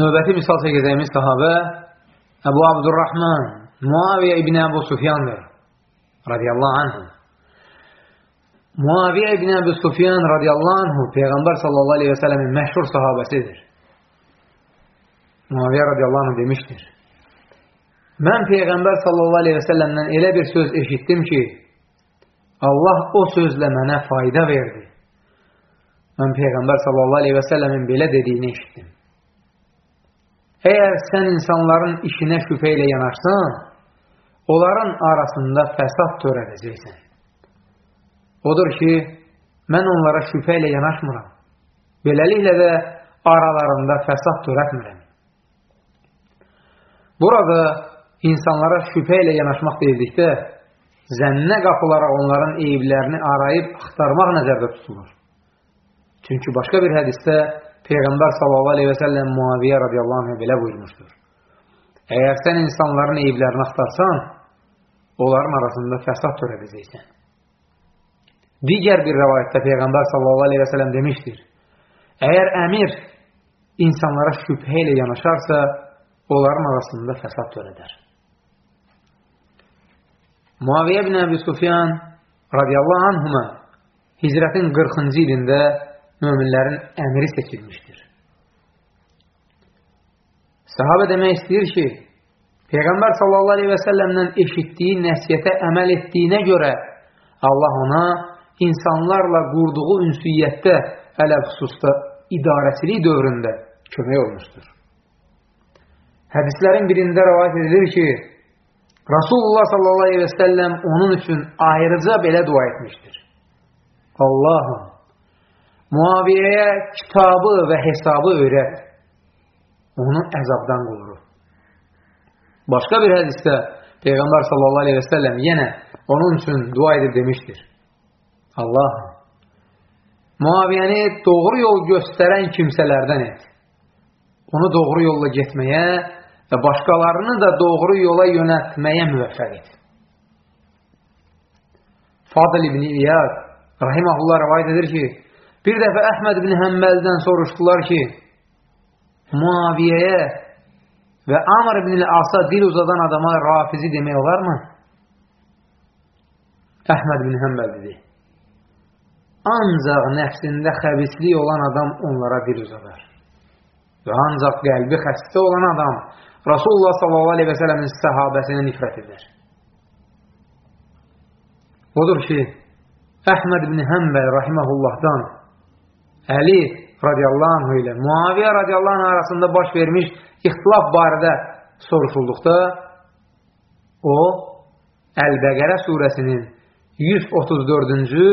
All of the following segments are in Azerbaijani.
Növbəti misal çəkəcəyimiz sahabə Əbu Abdurrahman Muaviyə ibn Əbu Sufyandır radiyallahu anhu. Muaviyə ibn Əbu Sufyan radiyallahu anhu Peyğəmbər sallallahu aleyhi və sələmin məşhur sahabəsidir. Muaviyə radiyallahu anhu demişdir. Mən Peyğəmbər sallallahu aleyhi və səlləmdən elə bir söz eşitdim ki, Allah o sözlə mənə fayda verdi. Mən Peyğəmbər sallallahu aleyhi və səlləmin belə dediyini eşitdim. Əgər sən insanların işinə şübhə ilə yanaşsan, onların arasında fəsad törədəcəksən. Odur ki, mən onlara şübhə ilə yanaşmıram. Beləliklə də aralarında fəsad törətmirəm. Burada insanlara şübhə ilə yanaşmaq deyildikdə, zənnə qapılaraq onların eyiblərini arayıb axtarmaq nəzərdə tutulur. Çünki başqa bir hədisdə Peyğəmbər sallallahu aleyhi və səlləm Muaviyyə radiyallahu anh belə buyurmuşdur. Əgər sən insanların eyiblərini axtarsan, onların arasında fəsad törədəcəksən. Digər bir rəvayətdə Peyğəmbər sallallahu aleyhi və səlləm demişdir. Əgər əmir insanlara şübhə ilə yanaşarsa, onların arasında fəsad törədər. Muaviyyə bin Əbi Sufyan radiyallahu anhuma hicrətin 40-cı ilində möminlərin əmri seçilmişdir. Sahabə demək istəyir ki, Peyğəmbər sallallahu aleyhi və səlləmdən eşitdiyi nəsiyyətə əməl etdiyinə görə Allah ona insanlarla qurduğu ünsiyyətdə hələ xüsusda idarəçilik dövründə kömək olmuşdur. Hədislərin birində rəvayət edilir ki, Rasulullah sallallahu aleyhi və səlləm onun üçün ayrıca belə dua etmişdir. Allahım, Muaviyəyə kitabı və hesabı öyrət. Onu əzabdan qoru. Başqa bir hədisdə Peyğəmbər sallallahu aleyhi və səlləm yenə onun üçün dua edib demişdir. Allahım, Muaviyəni doğru yol göstərən kimsələrdən et. Onu doğru yolla getməyə və başqalarını da doğru yola yönətməyə müvəffəq et. Fadil ibn İyad rahiməhullah rəvayət edir ki, bir dəfə Əhməd ibn Həmbəldən soruşdular ki, Muaviyəyə və Amr ibn Asa dil uzadan adama rafizi demək olarmı? Əhməd ibn Həmbəl dedi. Ancaq nəfsində xəbislik olan adam onlara dil uzadar. Və ancaq qəlbi xəstə olan adam Rasulullah sələmin səhabəsinə nifrət edir. Odur ki, Əhməd ibn Həmbəl rahiməhullahdan Əli radiyallahu anh ilə Muaviyyə radiyallahu anh arasında baş vermiş ixtilaf barədə soruşulduqda o Əl-Bəqərə surəsinin 134-cü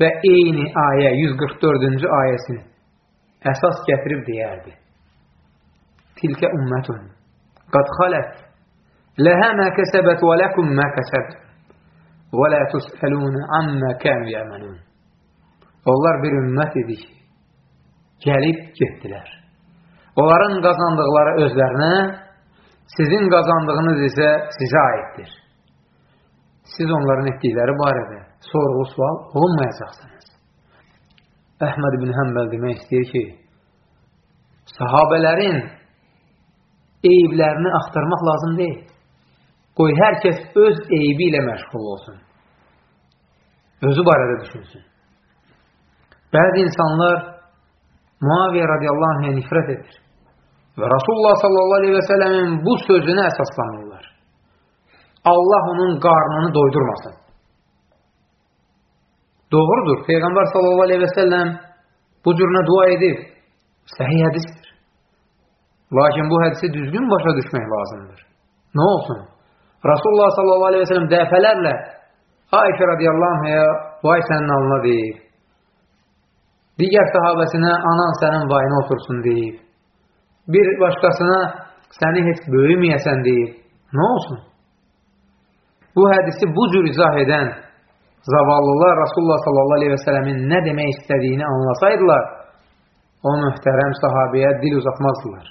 və eyni ayə 144-cü ayəsini əsas gətirib deyərdi. Tilkə ümmətun qad xalət ləhə mə kəsəbət və ləkum mə kəsəbət və lə tüsəlunə ammə kənu yəmənun Onlar bir ümmət idi ki, gəlib getdilər. Onların qazandıqları özlərinə, sizin qazandığınız isə sizə aiddir. Siz onların etdikləri barədə sorğu sual olunmayacaqsınız. Əhməd ibn Həmbəl demək istəyir ki, sahabələrin eyiblərini axtarmaq lazım deyil. Qoy hər kəs öz eybi ilə məşğul olsun. Özü barədə düşünsün. Bəzi insanlar Muaviyyə radiyallahu anhə nifrət edir. Və Rasulullah sallallahu aleyhi və sələmin bu sözünə əsaslanırlar. Allah onun qarnını doydurmasın. Doğrudur. Peyğəmbər sallallahu aleyhi və səlləm bu cürünə dua edib. Səhih hədisdir. Lakin bu hədisi düzgün başa düşmək lazımdır. Nə olsun? Rasulullah sallallahu aleyhi ve sellem dəfələrlə Ayşə radiyallahu anhaya vay sənin alına deyir. Digər sahabəsinə anan sənin vayına otursun deyir. Bir başqasına səni heç böyüməyəsən deyir. Nə olsun? Bu hədisi bu cür izah edən zavallılar Rasulullah sallallahu aleyhi və sələmin nə demək istədiyini anlasaydılar, o mühtərəm sahabəyə dil uzatmazdılar.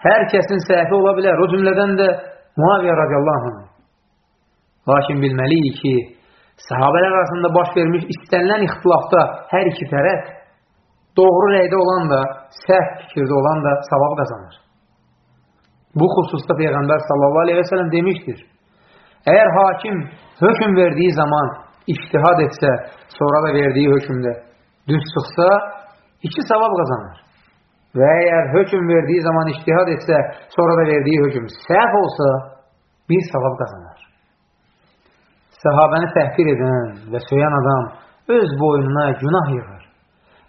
Hər kəsin səhvi ola bilər. O cümlədən də Muaviyyə radiyallahu anh. Lakin bilməliyik ki, sahabələr arasında baş vermiş istənilən ixtilafda hər iki tərəf doğru rəydə olan da, səhv fikirdə olan da savab qazanır. Bu xüsusda Peyğəmbər sallallahu aleyhi və sələm demişdir. Əgər hakim hökm verdiyi zaman iştihad etsə, sonra da verdiyi hökmdə düz çıxsa, iki savab qazanır. Və əgər hökm verdiyi zaman iştihad etsə, sonra da verdiyi hökm səhv olsa, bir savab qazanır. Səhabəni təhqir edən və söyən adam öz boynuna günah yığır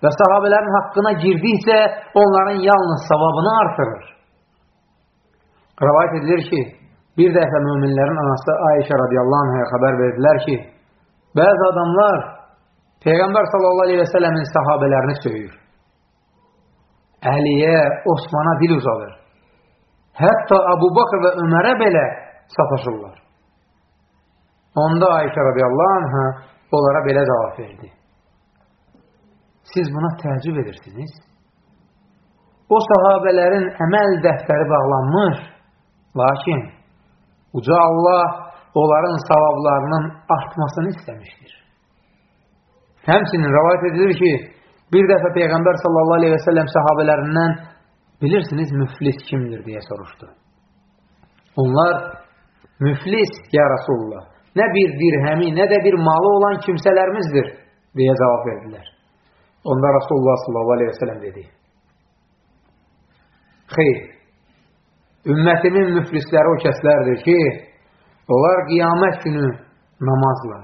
və sahabələrin haqqına girdikcə onların yalnız savabını artırır. Rəvayət edilir ki, bir dəfə müminlərin anası Ayşə radiyallahu anhaya xəbər verdilər ki, bəzi adamlar Peyğəmbər sallallahu aleyhi və sələmin sahabələrini söyür. Əliyə, Osmana dil uzadır. Hətta Abu Bakr və Ömərə belə sataşırlar. Onda Ayşə radiyallahu anhə onlara belə cavab verdi. Siz buna təəccüb edirsiniz. O sahabələrin əməl dəftəri bağlanmış, lakin Uca Allah onların savablarının artmasını istəmişdir. Həmçinin rəvayət edilir ki, bir dəfə Peyğəmbər sallallahu aleyhi və səlləm sahabələrindən bilirsiniz müflis kimdir deyə soruşdu. Onlar müflis ya Rasulullah nə bir dirhəmi, nə də bir malı olan kimsələrimizdir deyə cavab verdilər. Onda Rasulullah sallallahu aleyhi və səlləm dedi. Xeyr, ümmətimin müflisləri o kəslərdir ki, onlar qiyamət günü namazla,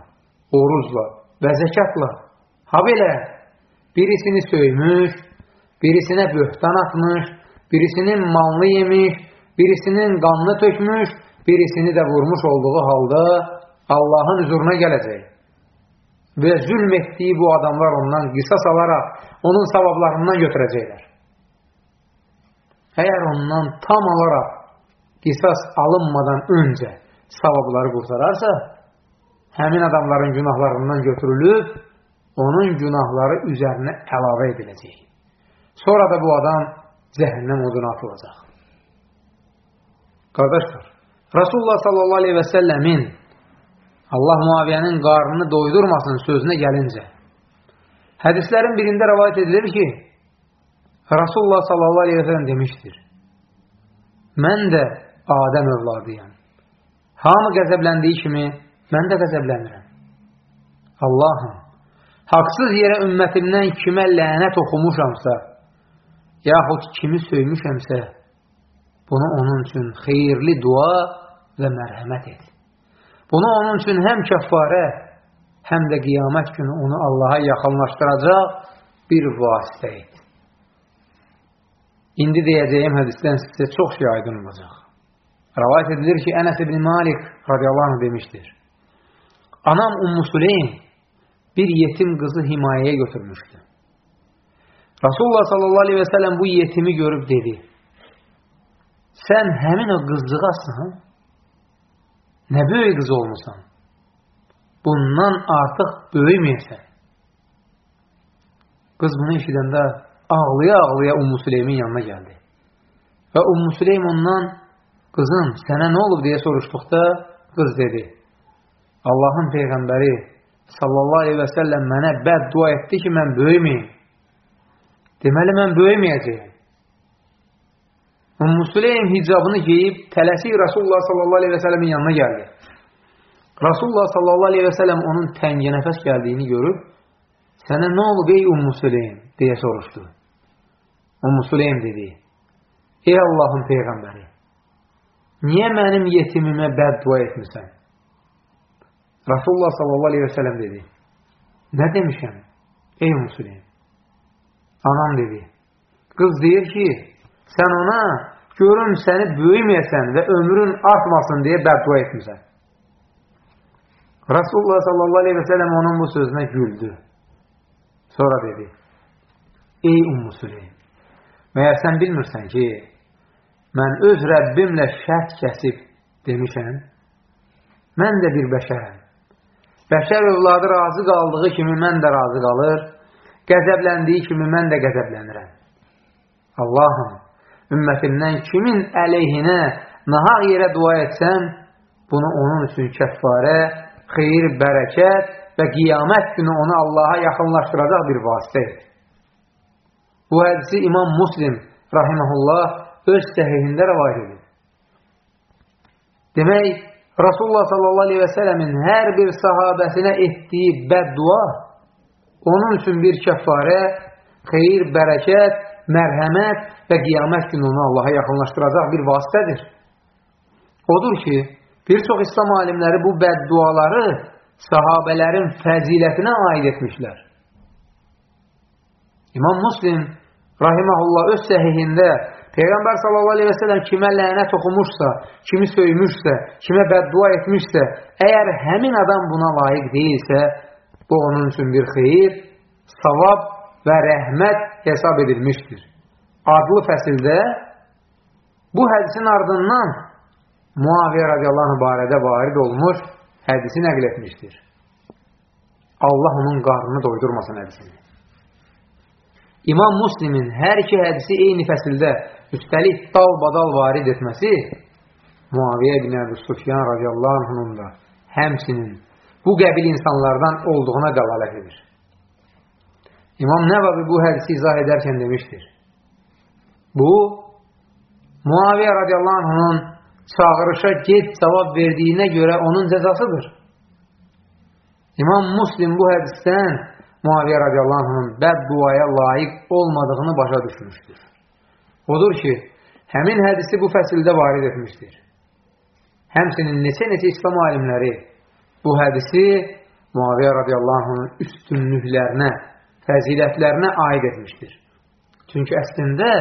oruzla və zəkatla, ha belə birisini söymüş, birisinə böhtan atmış, birisinin malını yemiş, birisinin qanını tökmüş, birisini də vurmuş olduğu halda Allahın huzuruna gələcək. Və zülm etdiyi bu adamlar ondan qisas alaraq onun savablarından götürəcəklər. Əgər ondan tam olaraq qisas alınmadan öncə savabları qurtararsa, həmin adamların günahlarından götürülüb, onun günahları üzərinə əlavə ediləcək. Sonra da bu adam cəhənnəm oduna atılacaq. Qardaşlar, Rasulullah sallallahu aleyhi və səlləmin Allah Muaviyyənin qarnını doydurmasın sözünə gəlincə, hədislərin birində rəvayət edilir ki, Rasulullah sallallahu aleyhi və səlləm demişdir, mən də Adəm övladıyam. Hamı qəzəbləndiyi kimi mən də qəzəblənirəm. Allahım, haqsız yerə ümmətimdən kimə lənət oxumuşamsa, yaxud kimi söymüşəmsə, bunu onun üçün xeyirli dua və mərhəmət et. Bunu onun üçün həm kəffarə, həm də qiyamət günü onu Allaha yaxınlaşdıracaq bir vasitə et. İndi deyəcəyim hədisdən sizə çox şey aydın olacaq. Rəvayət edilir ki, Ənəs ibn Malik radiyallahu anh demişdir. Anam Ummu Süleym bir yetim qızı himayəyə götürmüşdü. Rasulullah sallallahu aleyhi və sələm bu yetimi görüb dedi, sən həmin o qızcığasın, nə böyük qız olmusan, bundan artıq böyüməyəsən. Qız bunu işidəndə ağlaya-ağlaya Ummu Süleymin yanına gəldi. Və Ummu Süleym ondan qızım, sənə nə olub deyə soruşduqda, qız dedi, Allahın Peyğəmbəri sallallahu aleyhi və səlləm mənə bəd dua etdi ki, mən böyüməyim. Deməli, mən böyüməyəcəyim. Ümmü Süleym hicabını geyib, tələsik Rasulullah sallallahu aleyhi və səlləmin yanına gəldi. Rasulullah sallallahu aleyhi və səlləm onun təngi nəfəs gəldiyini görüb, sənə nə olub ey Ümmü Süleym deyə soruşdu. Ümmü Süleym dedi, ey Allahın Peyğəmbəri, niyə mənim yetimimə bəd dua etmirsən? Rasulullah sallallahu aleyhi və sələm dedi, nə demişəm? Ey Müslim, anam dedi, qız deyir ki, sən ona görüm səni böyüməyəsən və ömrün artmasın deyə bəddua etmirsən. Rasulullah sallallahu aleyhi və sələm onun bu sözünə güldü. Sonra dedi, ey Ummu Süleym, məyər sən bilmirsən ki, mən öz Rəbbimlə şərt kəsib demişəm, mən də bir bəşərəm. Bəşər övladı razı qaldığı kimi mən də razı qalır, qəzəbləndiyi kimi mən də qəzəblənirəm. Allahım, ümmətimdən kimin əleyhinə nahaq yerə dua etsəm, bunu onun üçün kəffarə, xeyir, bərəkət və qiyamət günü onu Allaha yaxınlaşdıracaq bir vasitə et. Bu hədisi İmam Muslim rahiməhullah öz səhihində rəvayət edir. Demək, Rasulullah sallallahu aleyhi və sələmin hər bir sahabəsinə etdiyi bəddua onun üçün bir kəffarə, xeyir, bərəkət, mərhəmət və qiyamət günü onu Allaha yaxınlaşdıracaq bir vasitədir. Odur ki, bir çox İslam alimləri bu bədduaları sahabələrin fəzilətinə aid etmişlər. İmam Muslim rahiməhullah öz səhihində Peyğəmbər sallallahu aleyhi və sələm kimə lənət oxumuşsa, kimi söymüşsə, kimə bəddua etmişsə, əgər həmin adam buna layiq deyilsə, bu onun üçün bir xeyir, savab və rəhmət hesab edilmişdir. Adlı fəsildə bu hədisin ardından Muaviyyə radiyallahu barədə varid olmuş hədisi nəql etmişdir. Allah onun qarnını doydurmasın hədisini. İmam Muslimin hər iki hədisi eyni fəsildə üstəlik dal-badal varid etməsi Muaviyyə ibn Əbu Sufyan radiyallahu anhunun da həmsinin bu qəbil insanlardan olduğuna dəlalət edir. İmam Nəvavi bu hədisi izah edərkən demişdir. Bu, Muaviyyə radiyallahu anhunun çağırışa gec cavab verdiyinə görə onun cəzasıdır. İmam Muslim bu hədisdən Muaviyyə radiyallahu anhunun bədduaya layiq olmadığını başa düşmüşdür. Odur ki, həmin hədisi bu fəsildə varid etmişdir. Həmsinin neçə-neçə İslam alimləri bu hədisi Muaviyyə radiyallahu anhın üstünlüklərinə, fəzilətlərinə aid etmişdir. Çünki əslində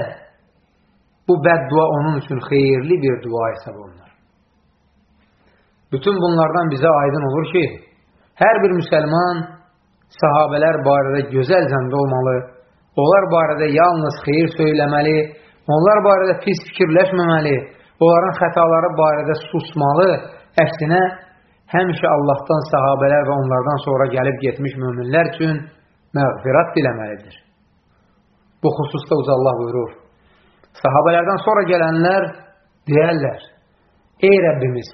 bu bəddua onun üçün xeyirli bir dua hesab olunur. Bütün bunlardan bizə aydın olur ki, hər bir müsəlman sahabələr barədə gözəl zəndə olmalı, onlar barədə yalnız xeyir söyləməli, Onlar barədə pis fikirləşməməli, onların xətaları barədə susmalı, əksinə həmişə Allahdan sahabələr və onlardan sonra gəlib getmiş müminlər üçün məğfirat diləməlidir. Bu xüsusda uca Allah buyurur. Sahabələrdən sonra gələnlər deyərlər, Ey Rəbbimiz,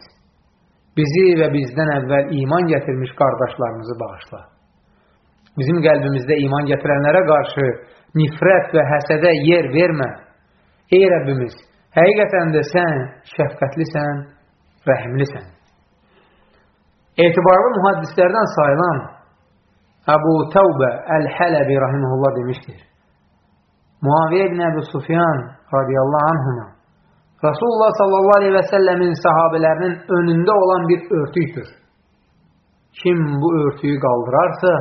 bizi və bizdən əvvəl iman gətirmiş qardaşlarımızı bağışla. Bizim qəlbimizdə iman gətirənlərə qarşı nifrət və həsədə yer vermə. Ey Rəbbimiz, həqiqətən də sən şəfqətlisən, rəhimlisən. Etibarlı mühaddislərdən sayılan Əbu Təvbə Əl-Hələbi rahiməhullah demişdir. Muaviyyə ibn Əbu Sufyan radiyallahu anhuma Rasulullah sallallahu aleyhi və səlləmin sahabələrinin önündə olan bir örtüktür. Kim bu örtüyü qaldırarsa,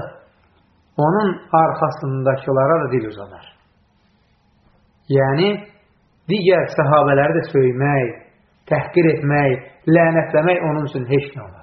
onun arxasındakılara da dil uzanar. Yəni, digər səhabələri də söymək, təhqir etmək, lənətləmək onun üçün heç nə olar.